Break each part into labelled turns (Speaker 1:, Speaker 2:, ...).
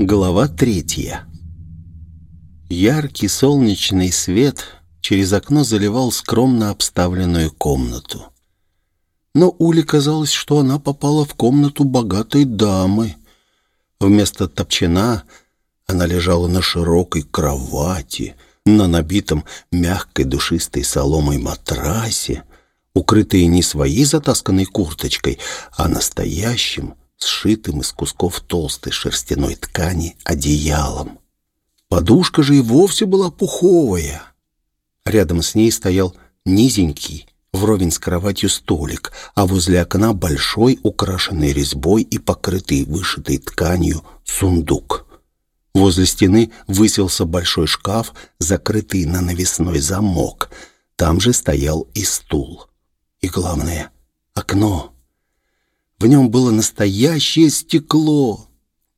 Speaker 1: Глава третья. Яркий солнечный свет через окно заливал скромно обставленную комнату. Но Уле казалось, что она попала в комнату богатой дамы. Вместо топчина она лежала на широкой кровати, на набитом мягкой душистой соломой матрасе, укрытые не своей затасканной курточкой, а настоящим, сшитым из кусков толстой шерстяной ткани одеялом. Подушка же и вовсе была пуховая. Рядом с ней стоял низенький, вровень с кроватью столик, а возле окна большой, украшенный резьбой и покрытый вышитой тканью сундук. Возле стены высился большой шкаф, закрытый на навесной замок. Там же стоял и стул. И главное — окно. В нем было настоящее стекло.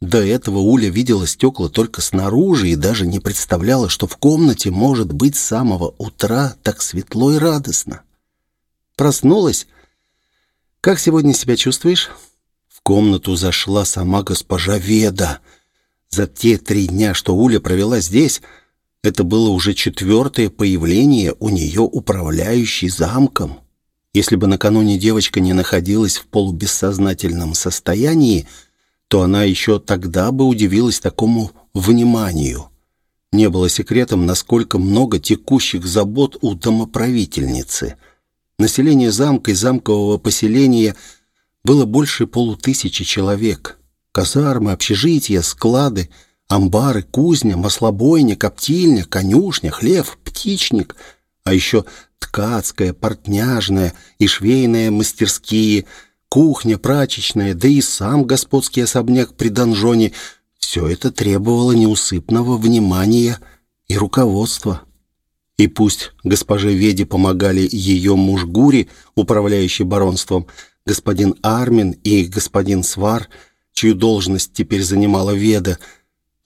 Speaker 1: До этого Уля видела стекла только снаружи и даже не представляла, что в комнате может быть с самого утра так светло и радостно. Проснулась. «Как сегодня себя чувствуешь?» В комнату зашла сама госпожа Веда. За те три дня, что Уля провела здесь, это было уже четвертое появление у нее управляющей замком. Если бы накануне девочка не находилась в полубессознательном состоянии, то она еще тогда бы удивилась такому вниманию. Не было секретом, насколько много текущих забот у домоправительницы. Население замка и замкового поселения было больше полутысячи человек. Казармы, общежития, склады, амбары, кузня, маслобойня, коптильня, конюшня, хлев, птичник, а еще ткацкая, портняжная и швейная мастерские, кухня, прачечная, да и сам господский особняк при донжоне – все это требовало неусыпного внимания и руководства. И пусть госпоже Веде помогали ее муж Гури, управляющий баронством, господин Армин и господин Свар, чью должность теперь занимала Веда,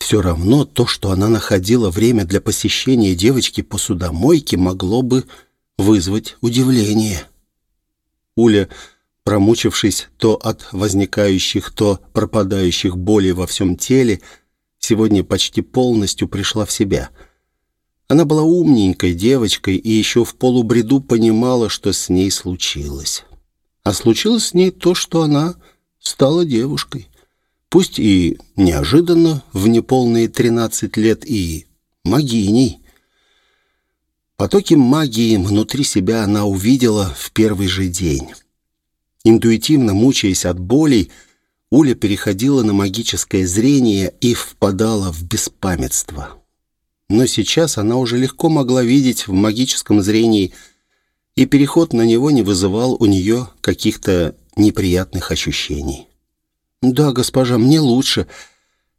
Speaker 1: все равно то, что она находила время для посещения девочки по судомойке, могло бы вызвать удивление. Уля, промучившись то от возникающих, то пропадающих болей во всем теле, сегодня почти полностью пришла в себя. Она была умненькой девочкой и еще в полубреду понимала, что с ней случилось. А случилось с ней то, что она стала девушкой. Пусть и неожиданно, в неполные тринадцать лет, и магиней. Потоки магии внутри себя она увидела в первый же день. Интуитивно мучаясь от болей, Уля переходила на магическое зрение и впадала в беспамятство. Но сейчас она уже легко могла видеть в магическом зрении, и переход на него не вызывал у нее каких-то неприятных ощущений. «Да, госпожа, мне лучше.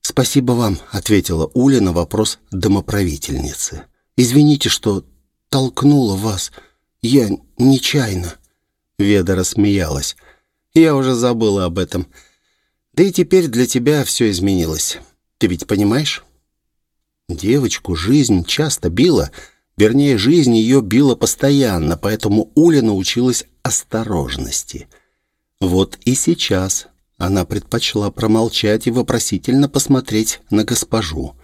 Speaker 1: Спасибо вам», — ответила Уля на вопрос домоправительницы. «Извините, что толкнула вас. Я нечаянно». Веда рассмеялась. «Я уже забыла об этом. Да и теперь для тебя все изменилось. Ты ведь понимаешь?» Девочку жизнь часто била, вернее, жизнь ее била постоянно, поэтому Уля научилась осторожности. Вот и сейчас она предпочла промолчать и вопросительно посмотреть на госпожу.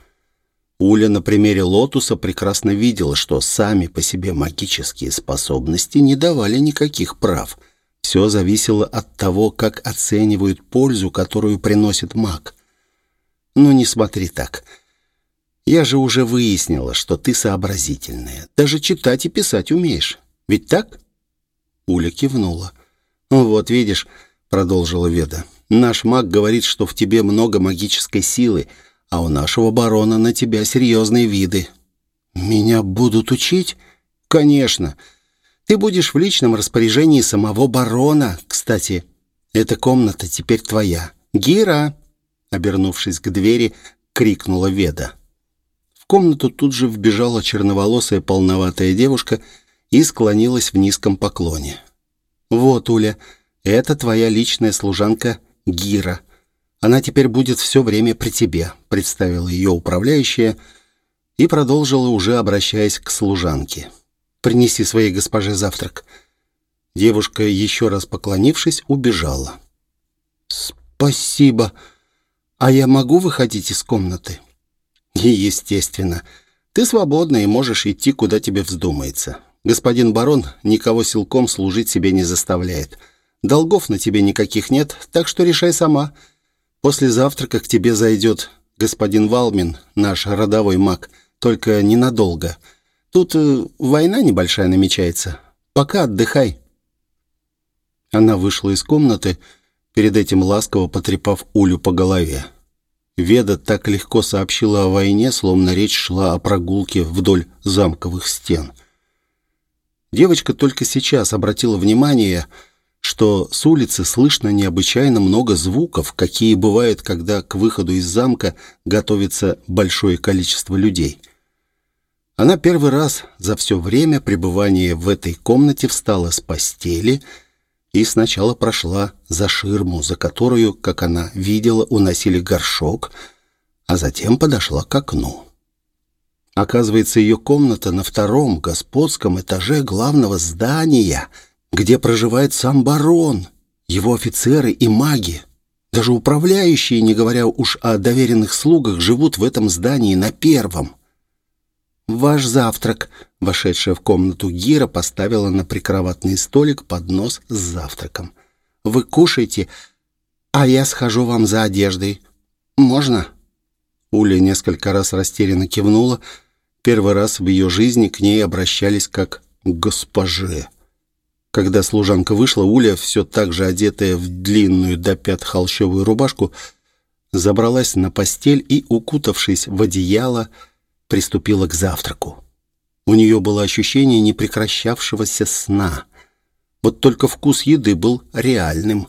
Speaker 1: Уля на примере лотуса прекрасно видела, что сами по себе магические способности не давали никаких прав. Все зависело от того, как оценивают пользу, которую приносит маг. «Ну, не смотри так. Я же уже выяснила, что ты сообразительная. Даже читать и писать умеешь. Ведь так?» Уля кивнула. «Вот видишь», — продолжила Веда, — «наш маг говорит, что в тебе много магической силы, — а у нашего барона на тебя серьезные виды». «Меня будут учить?» «Конечно. Ты будешь в личном распоряжении самого барона. Кстати, эта комната теперь твоя. Гира!» Обернувшись к двери, крикнула Веда. В комнату тут же вбежала черноволосая полноватая девушка и склонилась в низком поклоне. «Вот, Уля, это твоя личная служанка Гира. Она теперь будет все время при тебе», — представила ее управляющая и продолжила, уже обращаясь к служанке. «Принеси своей госпоже завтрак». Девушка, еще раз поклонившись, убежала. «Спасибо. «А я могу выходить из комнаты?» «И естественно. Ты свободна и можешь идти, куда тебе вздумается. Господин барон никого силком служить себе не заставляет. Долгов на тебе никаких нет, так что решай сама. После завтрака к тебе зайдет господин Валмин, наш родовой маг, только ненадолго. Тут э, война небольшая намечается. Пока отдыхай». Она вышла из комнаты, перед этим ласково потрепав Улю по голове. Веда так легко сообщила о войне, словно речь шла о прогулке вдоль замковых стен. Девочка только сейчас обратила внимание, что с улицы слышно необычайно много звуков, какие бывают, когда к выходу из замка готовится большое количество людей. Она первый раз за все время пребывания в этой комнате встала с постели и сначала прошла за ширму, за которую, как она видела, уносили горшок, а затем подошла к окну. Оказывается, ее комната на втором господском этаже главного здания, где проживает сам барон, его офицеры и маги. Даже управляющие, не говоря уж о доверенных слугах, живут в этом здании на первом. «Ваш завтрак», — вошедшая в комнату Гира поставила на прикроватный столик поднос с завтраком. «Вы кушаете, а я схожу вам за одеждой. Можно?» Уля несколько раз растерянно кивнула, — Первый раз в ее жизни к ней обращались как к госпоже. Когда служанка вышла, Уля, все так же одетая в длинную до пят холщовую рубашку, забралась на постель и, укутавшись в одеяло, приступила к завтраку. У нее было ощущение непрекращавшегося сна. Вот только вкус еды был реальным.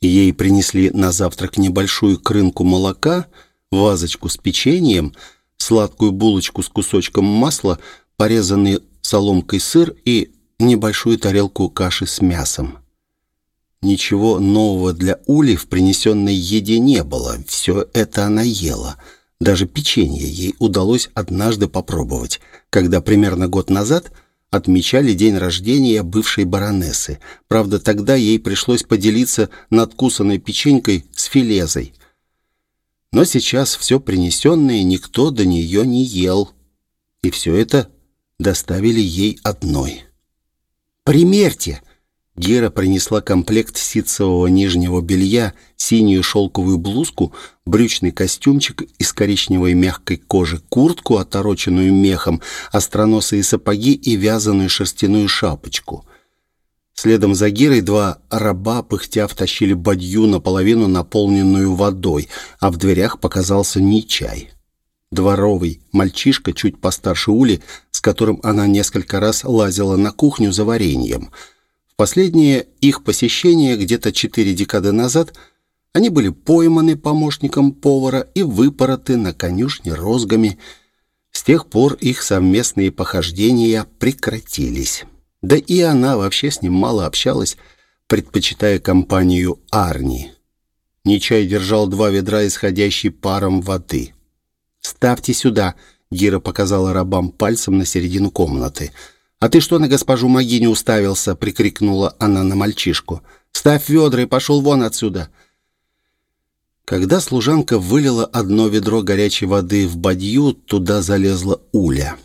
Speaker 1: Ей принесли на завтрак небольшую крынку молока, вазочку с печеньем — сладкую булочку с кусочком масла, порезанный соломкой сыр и небольшую тарелку каши с мясом. Ничего нового для Ули в принесенной еде не было. Все это она ела. Даже печенье ей удалось однажды попробовать, когда примерно год назад отмечали день рождения бывшей баронессы. Правда, тогда ей пришлось поделиться надкусанной печенькой с филезой. Но сейчас все принесенное никто до нее не ел. И все это доставили ей одной. «Примерьте!» Гера принесла комплект ситцевого нижнего белья, синюю шелковую блузку, брючный костюмчик из коричневой мягкой кожи, куртку, отороченную мехом, остроносые сапоги и вязаную шерстяную шапочку. Следом за Гирой два раба, пыхтя, втащили бадью наполовину наполненную водой, а в дверях показался Нечай. Дворовый мальчишка, чуть постарше Ули, с которым она несколько раз лазила на кухню за вареньем. В последнее их посещение где-то четыре декады назад они были пойманы помощником повара и выпороты на конюшне розгами. С тех пор их совместные похождения прекратились. Да и она вообще с ним мало общалась, предпочитая компанию Арни. Нечай держал два ведра, исходящей паром воды. «Ставьте сюда», — Гира показала рабам пальцем на середину комнаты. «А ты что на госпожу Магини уставился?» — прикрикнула она на мальчишку. «Ставь ведра и пошел вон отсюда!» Когда служанка вылила одно ведро горячей воды в бадью, туда залезла Уля.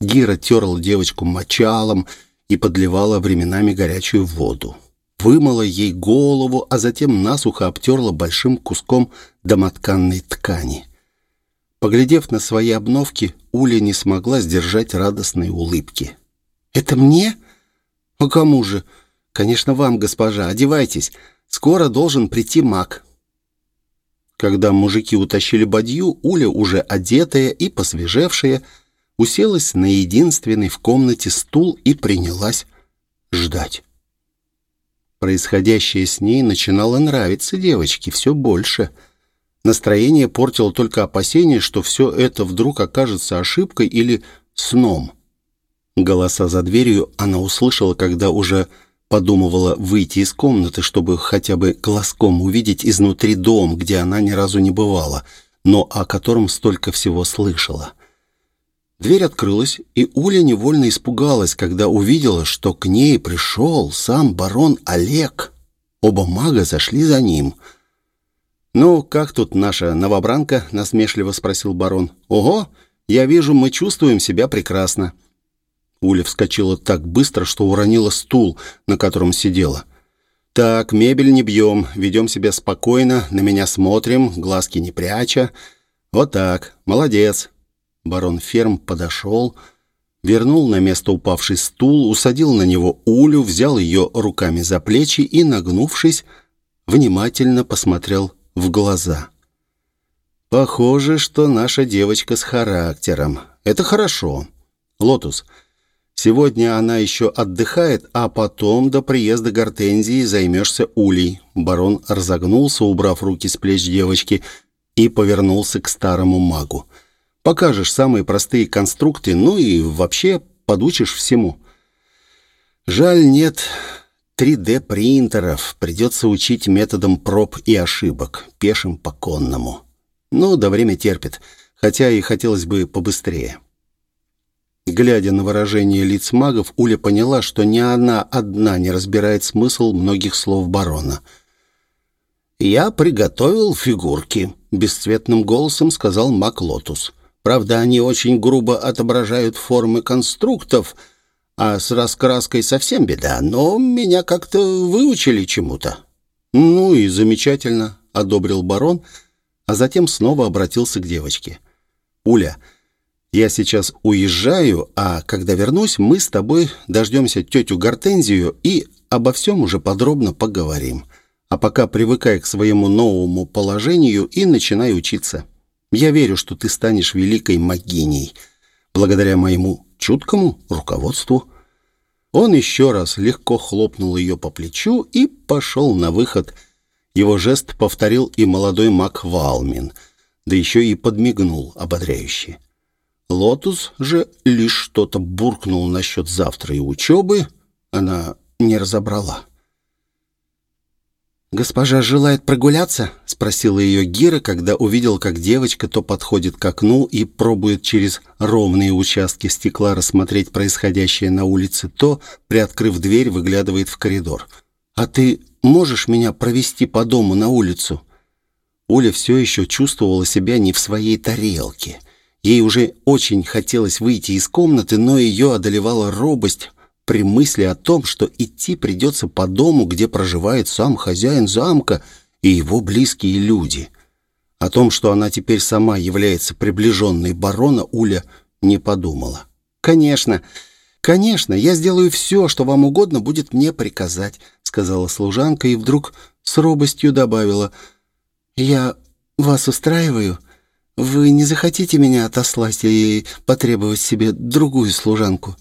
Speaker 1: Гира терла девочку мочалом и подливала временами горячую воду. Вымыла ей голову, а затем насухо обтерла большим куском домотканной ткани. Поглядев на свои обновки, Уля не смогла сдержать радостной улыбки. «Это мне? А кому же? Конечно, вам, госпожа. Одевайтесь. Скоро должен прийти маг». Когда мужики утащили бадью, Уля, уже одетая и посвежевшая, уселась на единственный в комнате стул и принялась ждать. Происходящее с ней начинало нравиться девочке все больше. Настроение портило только опасение, что все это вдруг окажется ошибкой или сном. Голоса за дверью она услышала, когда уже подумывала выйти из комнаты, чтобы хотя бы глазком увидеть изнутри дом, где она ни разу не бывала, но о котором столько всего слышала. Дверь открылась, и Уля невольно испугалась, когда увидела, что к ней пришел сам барон Олег. Оба мага зашли за ним. «Ну, как тут наша новобранка?» — насмешливо спросил барон. «Ого! Я вижу, мы чувствуем себя прекрасно». Уля вскочила так быстро, что уронила стул, на котором сидела. «Так, мебель не бьем, ведем себя спокойно, на меня смотрим, глазки не пряча. Вот так, молодец». Барон Ферм подошел, вернул на место упавший стул, усадил на него Улю, взял ее руками за плечи и, нагнувшись, внимательно посмотрел в глаза. «Похоже, что наша девочка с характером. Это хорошо. Лотус, сегодня она еще отдыхает, а потом до приезда Гортензии займешься Улей». Барон разогнулся, убрав руки с плеч девочки, и повернулся к старому магу. «Покажешь самые простые конструкты, ну и вообще подучишь всему». «Жаль, нет 3D-принтеров. Придется учить методом проб и ошибок, пешим по конному. Ну, да время терпит, хотя и хотелось бы побыстрее. Глядя на выражение лиц магов, Уля поняла, что ни она одна не разбирает смысл многих слов барона. «Я приготовил фигурки», — бесцветным голосом сказал маг Лотус. «Правда, они очень грубо отображают формы конструктов», — а с раскраской совсем беда, но меня как-то выучили чему-то». «Ну и замечательно», — одобрил барон, а затем снова обратился к девочке. «Уля, я сейчас уезжаю, а когда вернусь, мы с тобой дождемся тетю Гортензию и обо всем уже подробно поговорим. А пока привыкай к своему новому положению и начинай учиться. Я верю, что ты станешь великой магиней, благодаря моему чуткому руководству». Он еще раз легко хлопнул ее по плечу и пошел на выход. Его жест повторил и молодой маг Валмин, да еще и подмигнул ободряюще. Лотус же лишь что-то буркнул насчет завтра и учебы, она не разобрала. «Госпожа желает прогуляться?» — спросила ее Гира, когда увидел, как девочка то подходит к окну и пробует через ровные участки стекла рассмотреть происходящее на улице, то, приоткрыв дверь, выглядывает в коридор. «А ты можешь меня провести по дому на улицу?» Оля все еще чувствовала себя не в своей тарелке. Ей уже очень хотелось выйти из комнаты, но ее одолевала робость — при мысли о том, что идти придется по дому, где проживает сам хозяин замка и его близкие люди. О том, что она теперь сама является приближенной барона, Уля не подумала. «Конечно, конечно, я сделаю все, что вам угодно будет мне приказать», сказала служанка и вдруг с робостью добавила. «Я вас устраиваю? Вы не захотите меня отослать и потребовать себе другую служанку?»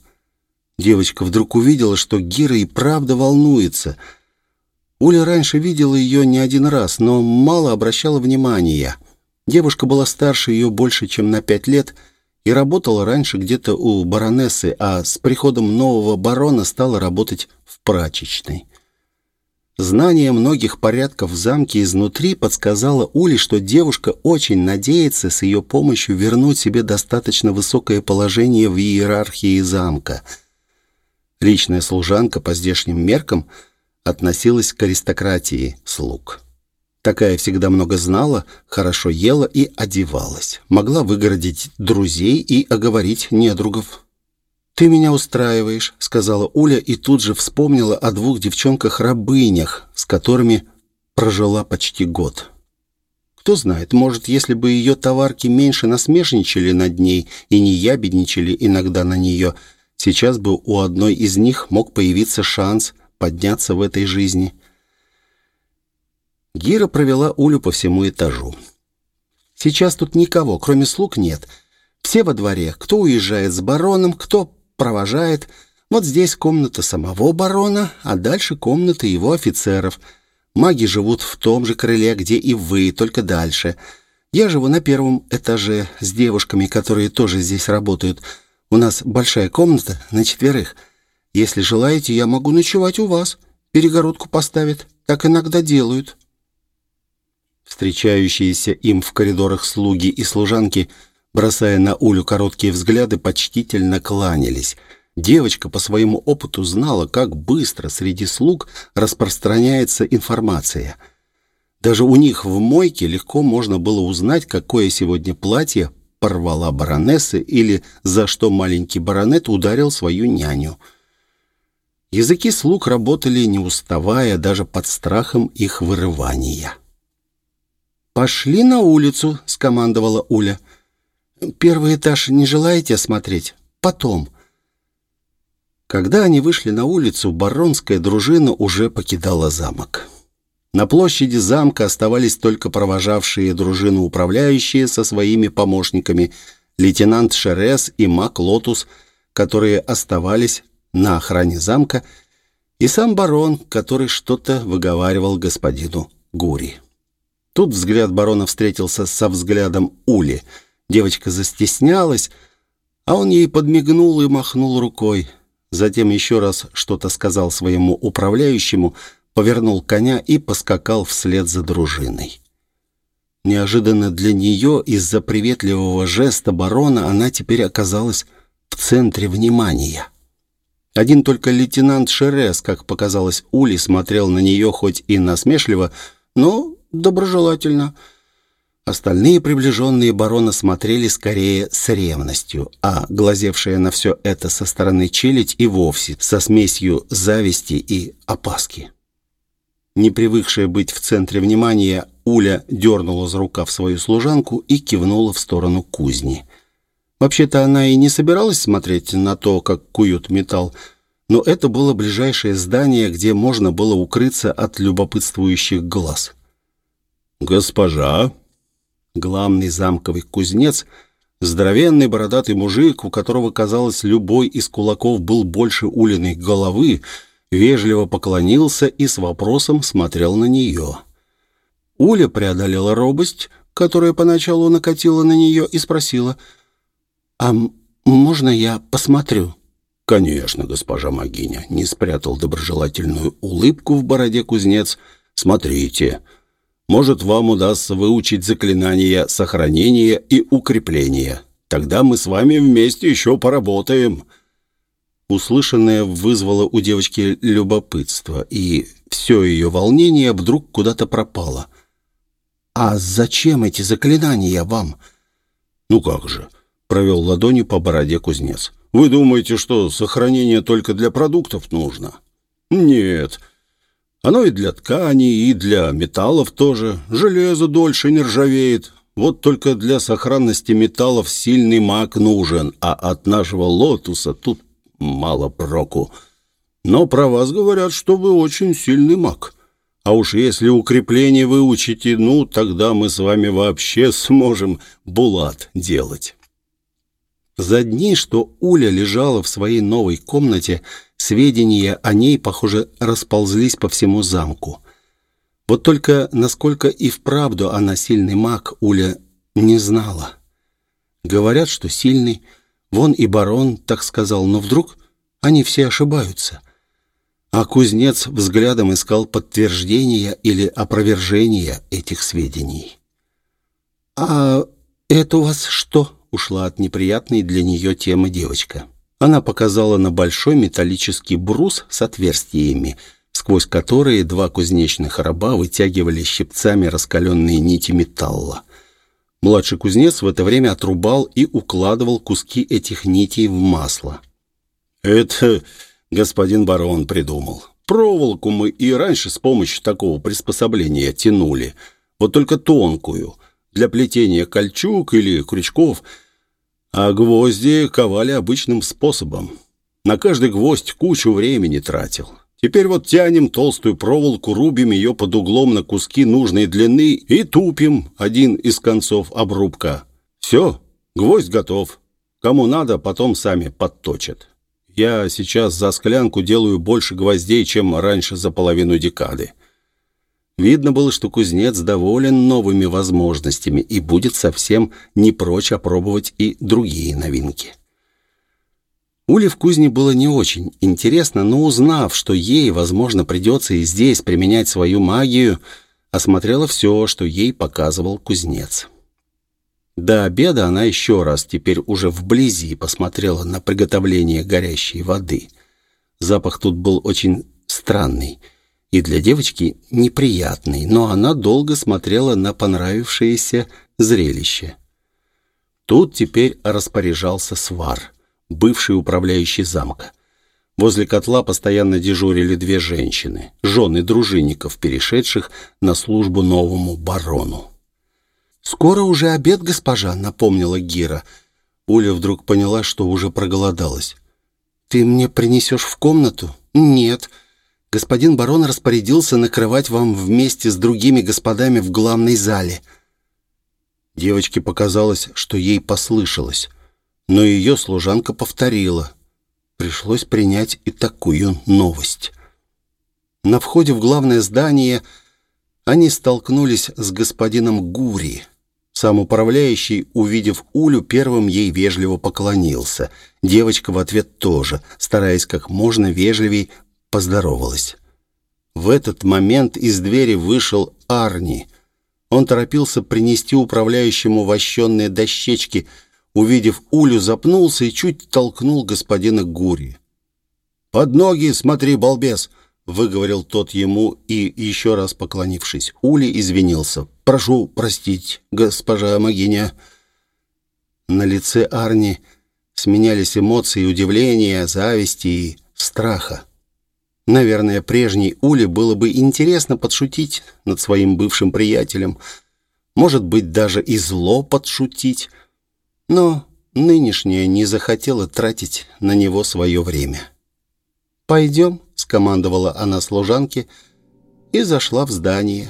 Speaker 1: Девочка вдруг увидела, что Гира и правда волнуется. Уля раньше видела ее не один раз, но мало обращала внимания. Девушка была старше ее больше, чем на пять лет, и работала раньше где-то у баронессы, а с приходом нового барона стала работать в прачечной. Знание многих порядков в замке изнутри подсказало Уле, что девушка очень надеется с ее помощью вернуть себе достаточно высокое положение в иерархии замка – Личная служанка по здешним меркам относилась к аристократии слуг. Такая всегда много знала, хорошо ела и одевалась. Могла выгородить друзей и оговорить недругов. «Ты меня устраиваешь», — сказала Уля и тут же вспомнила о двух девчонках-рабынях, с которыми прожила почти год. Кто знает, может, если бы ее товарки меньше насмешничали над ней и не ябедничали иногда на нее — Сейчас бы у одной из них мог появиться шанс подняться в этой жизни. Гира провела Улю по всему этажу. Сейчас тут никого, кроме слуг, нет. Все во дворе. Кто уезжает с бароном, кто провожает. Вот здесь комната самого барона, а дальше комната его офицеров. Маги живут в том же крыле, где и вы, только дальше. Я живу на первом этаже с девушками, которые тоже здесь работают. У нас большая комната на четверых. Если желаете, я могу ночевать у вас. Перегородку поставят. Так иногда делают». Встречающиеся им в коридорах слуги и служанки, бросая на Улю короткие взгляды, почтительно кланялись. Девочка по своему опыту знала, как быстро среди слуг распространяется информация. Даже у них в мойке легко можно было узнать, какое сегодня платье порвала баронесса или за что маленький баронет ударил свою няню. Языки слуг работали не уставая, даже под страхом их вырывания. «Пошли на улицу», — скомандовала Уля. «Первый этаж не желаете осмотреть? Потом». Когда они вышли на улицу, баронская дружина уже покидала замок. На площади замка оставались только провожавшие дружину управляющие со своими помощниками, лейтенант Шерес и маг Лотус, которые оставались на охране замка, и сам барон, который что-то выговаривал господину Гури. Тут взгляд барона встретился со взглядом Ули. Девочка застеснялась, а он ей подмигнул и махнул рукой. Затем еще раз что-то сказал своему управляющему – повернул коня и поскакал вслед за дружиной. Неожиданно для нее из-за приветливого жеста барона она теперь оказалась в центре внимания. Один только лейтенант Шерес, как показалось Ули, смотрел на нее хоть и насмешливо, но доброжелательно. Остальные приближенные барона смотрели скорее с ревностью, а глазевшая на все это со стороны челядь и вовсе со смесью зависти и опаски. Не привыкшая быть в центре внимания, Уля дернула за рукав свою служанку и кивнула в сторону кузни. Вообще-то она и не собиралась смотреть на то, как куют металл, но это было ближайшее здание, где можно было укрыться от любопытствующих глаз. «Госпожа!» Главный замковый кузнец, здоровенный бородатый мужик, у которого, казалось, любой из кулаков был больше улиной головы, вежливо поклонился и с вопросом смотрел на нее. Уля преодолела робость, которая поначалу накатила на нее, и спросила, «А можно я посмотрю?» «Конечно, госпожа Магиня», — не спрятал доброжелательную улыбку в бороде кузнец. «Смотрите, может, вам удастся выучить заклинания сохранения и укрепления. Тогда мы с вами вместе еще поработаем». Услышанное вызвало у девочки любопытство, и все ее волнение вдруг куда-то пропало. «А зачем эти заклинания вам?» «Ну как же», — провел ладонью по бороде кузнец. «Вы думаете, что сохранение только для продуктов нужно?» «Нет». Оно и для тканей, и для металлов тоже. Железо дольше не ржавеет. Вот только для сохранности металлов сильный маг нужен, а от нашего лотуса тут мало проку. Но про вас говорят, что вы очень сильный маг. А уж если укрепление выучите, ну, тогда мы с вами вообще сможем булат делать». За дни, что Уля лежала в своей новой комнате, сведения о ней, похоже, расползлись по всему замку. Вот только насколько и вправду она сильный маг, Уля не знала. Говорят, что сильный, Вон и барон так сказал, но вдруг они все ошибаются. А кузнец взглядом искал подтверждения или опровержения этих сведений. «А это у вас что?» — ушла от неприятной для нее темы девочка. Она показала на большой металлический брус с отверстиями, сквозь которые два кузнечных раба вытягивали щипцами раскаленные нити металла. Младший кузнец в это время отрубал и укладывал куски этих нитей в масло. «Это господин барон придумал. Проволоку мы и раньше с помощью такого приспособления тянули, вот только тонкую, для плетения кольчуг или крючков, а гвозди ковали обычным способом. На каждый гвоздь кучу времени тратил. Теперь вот тянем толстую проволоку, рубим ее под углом на куски нужной длины и тупим один из концов обрубка. Все, гвоздь готов. Кому надо, потом сами подточат. Я сейчас за склянку делаю больше гвоздей, чем раньше за половину декады. Видно было, что кузнец доволен новыми возможностями и будет совсем не прочь опробовать и другие новинки. Уле в кузне было не очень интересно, но узнав, что ей, возможно, придется и здесь применять свою магию, осмотрела все, что ей показывал кузнец. До обеда она еще раз, теперь уже вблизи, посмотрела на приготовление горящей воды. Запах тут был очень странный. и для девочки неприятный, но она долго смотрела на понравившееся зрелище. Тут теперь распоряжался свар, бывший управляющий замка. Возле котла постоянно дежурили две женщины, жены дружинников, перешедших на службу новому барону. «Скоро уже обед, госпожа», — напомнила Гира. Уля вдруг поняла, что уже проголодалась. «Ты мне принесешь в комнату?» «Нет. Господин барон распорядился накрывать вам вместе с другими господами в главной зале». Девочке показалось, что ей послышалось, но ее служанка повторила. Пришлось принять и такую новость. На входе в главное здание они столкнулись с господином Гури. Сам управляющий, увидев Улю, первым ей вежливо поклонился. Девочка в ответ тоже, стараясь как можно вежливей, поздоровалась. В этот момент из двери вышел Арни. Он торопился принести управляющему вощенные дощечки. Увидев Улю, запнулся и чуть толкнул господина Гури. «Под ноги смотри, балбес!» — выговорил тот ему и, еще раз поклонившись, Ули извинился. «Прошу простить, госпожа Магиня». На лице Арни сменялись эмоции удивления, зависти и страха. Наверное, прежней Уле было бы интересно подшутить над своим бывшим приятелем, может быть, даже и зло подшутить, но нынешняя не захотела тратить на него свое время. «Пойдем», — скомандовала она служанке и зашла в здание,